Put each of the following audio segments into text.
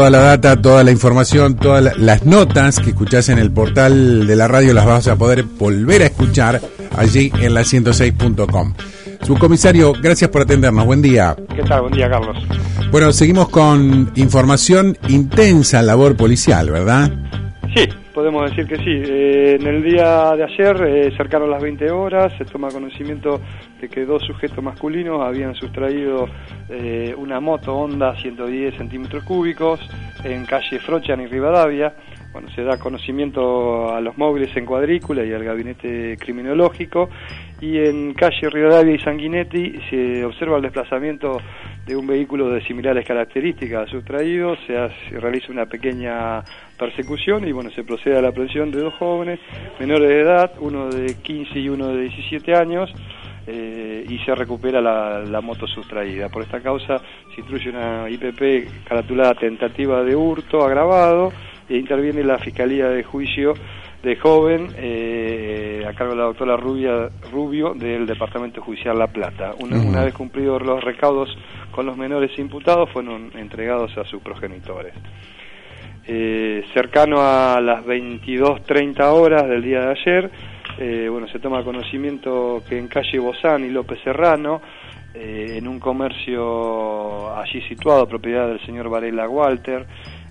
Toda la data, toda la información, todas las notas que escuchás en el portal de la radio las vas a poder volver a escuchar allí en la 106.com. Subcomisario, gracias por atendernos. Buen día. ¿Qué tal? Buen día, Carlos. Bueno, seguimos con información intensa labor policial, ¿verdad? Sí, podemos decir que sí. Eh, en el día de ayer, eh, cercano las 20 horas, se toma conocimiento de que dos sujetos masculinos habían sustraído eh, una moto Honda 110 centímetros cúbicos en calle Frochan y Rivadavia. Bueno, se da conocimiento a los móviles en cuadrícula y al gabinete criminológico y en calle Rivadavia y Sanguinetti se observa el desplazamiento de un vehículo de similares características sustraído, se, realiza una pequeña persecución y bueno, se procede a la aprehensión de dos jóvenes menores de edad, uno de 15 y uno de 17 años, eh, y se recupera la, moto sustraída. Por esta causa se instruye una IPP caratulada tentativa de hurto agravado e interviene la Fiscalía de Juicio de Joven eh, a cargo de la doctora Rubia, Rubio del Departamento Judicial La Plata. Una, vez cumplidos los recaudos con los menores imputados, fueron entregados a sus progenitores. Eh, cercano a las 22.30 horas del día de ayer, eh, bueno, se toma conocimiento que en calle Bozán y López Serrano, en un comercio allí situado, propiedad del señor Varela Walter,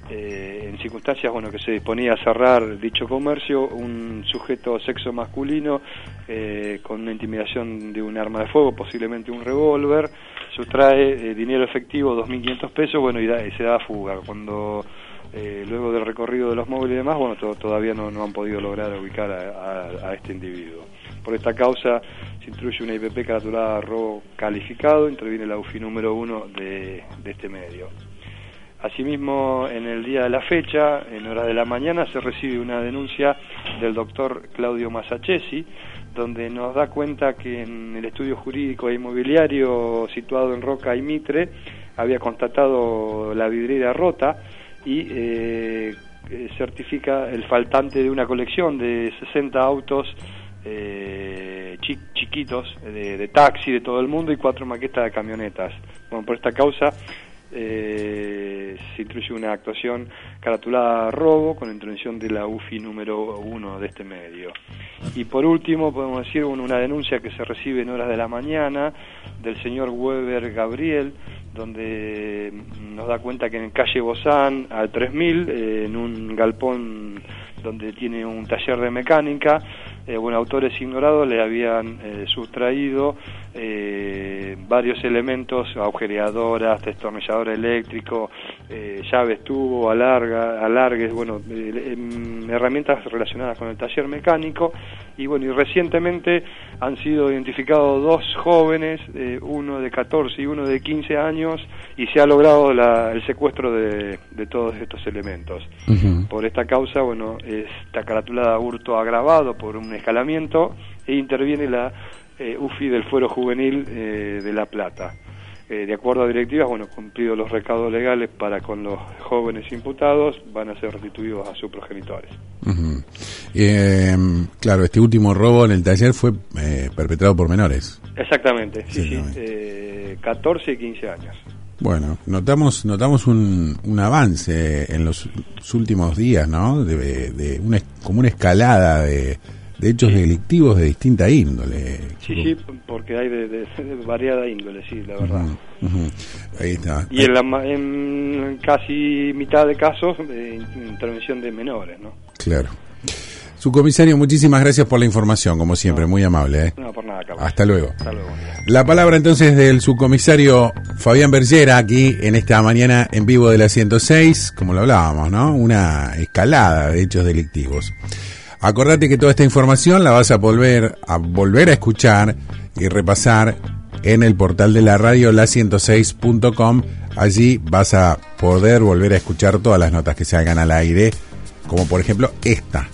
eh, en circunstancias bueno que se disponía a cerrar dicho comercio, un sujeto sexo masculino con una intimidación de un arma de fuego, posiblemente un revólver, sustrae dinero efectivo, 2.500 pesos, bueno, y, y se da fuga. Cuando eh, luego del recorrido de los móviles y demás, bueno, todavía no, han podido lograr ubicar a, este individuo. Por esta causa se instruye una IPP caratulada robo calificado, interviene la UFI número uno de, este medio. Asimismo, en el día de la fecha, en horas de la mañana, se recibe una denuncia del doctor Claudio Masachesi, donde nos da cuenta que en el estudio jurídico e inmobiliario situado en Roca y Mitre había constatado la vidriera rota, y eh, eh, certifica el faltante de una colección de 60 autos eh, chiquitos de, taxi de todo el mundo y cuatro maquetas de camionetas. Bueno, por esta causa se introduce una actuación caratulada robo con la intervención de la UFI número uno de este medio. Y por último, podemos decir una denuncia que se recibe en horas de la mañana del señor Weber Gabriel, donde nos da cuenta que en calle Bozán, al 3000, eh, en un galpón donde tiene un taller de mecánica, eh, bueno, autores ignorados le habían eh, sustraído eh, varios elementos, agujereadoras, destornillador eléctrico, eh, llaves tubo, alarga, alargues, bueno, em, herramientas relacionadas con el taller mecánico y bueno, y recientemente han sido identificados dos jóvenes, uno de 14 y uno de 15 años y se ha logrado el secuestro de, todos estos elementos. Por esta causa, bueno, está caratulada hurto agravado por un escalamiento e interviene la eh, UFI del Fuero Juvenil eh, de La Plata. Eh, de acuerdo a directivas, bueno, cumplidos los recados legales para con los jóvenes imputados, van a ser restituidos a sus progenitores. claro, este último robo en el taller fue perpetrado por menores. Exactamente, sí, sí, 14 y 15 años. Bueno, notamos notamos un, un avance en los últimos días, ¿no? De, de una como una escalada de, de hechos delictivos de distinta índole. Sí, sí, porque hay de, variada índole, sí, la verdad. Ahí está. Y en, la, en casi mitad de casos, de intervención de menores, ¿no? Claro. Su comisario, muchísimas gracias por la información, como siempre, muy amable. ¿eh? No, por nada, Hasta luego. Hasta luego. La palabra entonces del subcomisario Fabián Bergera, aquí en esta mañana en vivo de la 106, como lo hablábamos, ¿no? Una escalada de hechos delictivos. Acordate que toda esta información la vas a volver a volver a escuchar y repasar en el portal de la radio la106.com. Allí vas a poder volver a escuchar todas las notas que se hagan al aire, como por ejemplo esta